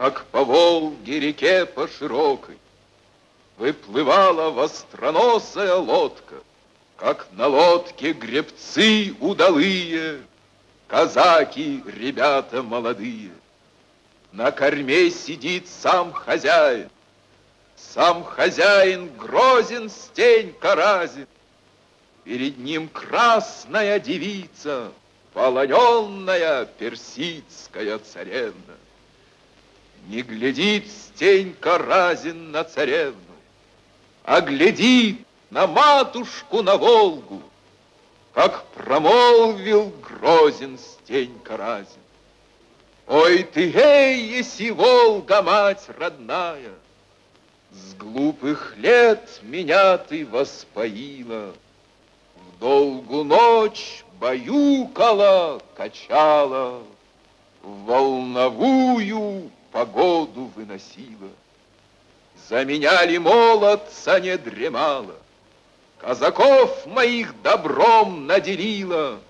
Как по Волге реке по широкой Выплывала востроносая лодка, Как на лодке гребцы удалые, Казаки, ребята молодые. На корме сидит сам хозяин, Сам хозяин грозен, стенька разин. Перед ним красная девица, Полоненная персидская царевна. Не глядит Стенька разин на царевну, А глядит на матушку, на Волгу, Как промолвил грозен Стенька разин. Ой ты, эй, еси Волга, мать родная, С глупых лет меня ты воспоила, В долгу ночь баюкала, качала, волновую погоду выносила. За меня ли молодца не дремала, Казаков моих добром наделила,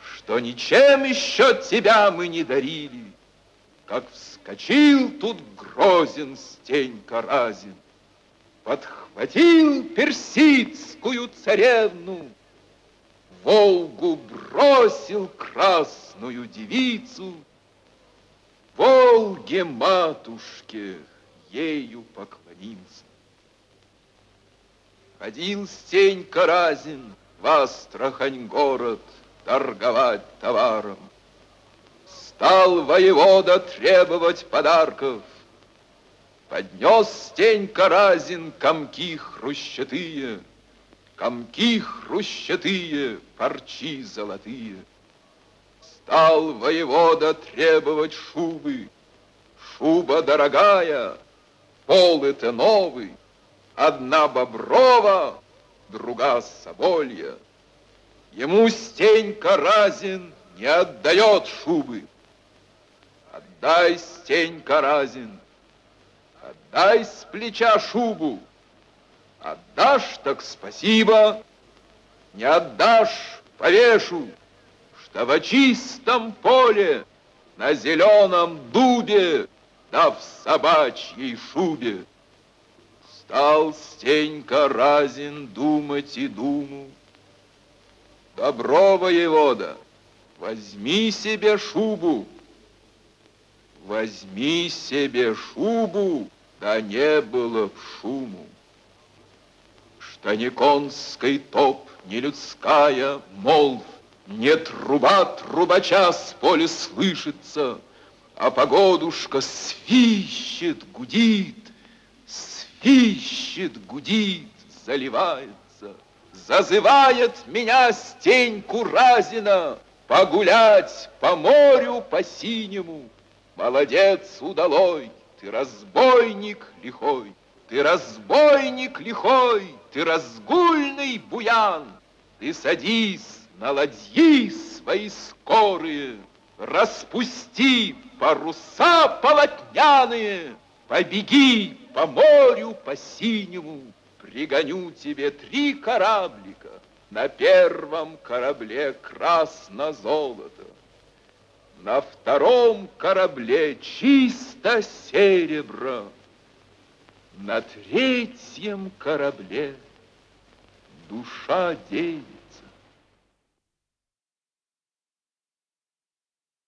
Что ничем еще тебя мы не дарили. Как вскочил тут грозен Стенька Разин, Подхватил персидскую царевну, Волгу бросил красную девицу, Волге матушке ею поклонился. Ходил Стенька Разин в Астрахань город торговать товаром. Стал воевода требовать подарков. Поднес Стенька Разин комки хрущатые, Комки хрущатые, парчи золотые. Стал воевода требовать шубы. Шуба дорогая, полы-то новый, Одна боброва, друга соболья. Ему Стенька Разин не отдает шубы. Отдай, Стенька Разин, отдай с плеча шубу. Отдашь, так спасибо, не отдашь, повешу, что в чистом поле, на зеленом дубе, да в собачьей шубе. Стал Стенька Разин думать и думу. Добро, воевода, возьми себе шубу, возьми себе шубу, да не было б шуму что не конской топ, не людская молв, не труба трубача с поля слышится, а погодушка свищет, гудит, свищет, гудит, заливается, зазывает меня стеньку разина погулять по морю, по синему. Молодец удалой, ты разбойник лихой, ты разбойник лихой, ты разгульный буян, Ты садись на ладьи свои скорые, Распусти паруса полотняные, Побеги по морю, по синему, Пригоню тебе три кораблика, На первом корабле красно-золото, На втором корабле чисто серебро, на третьем корабле душа девять.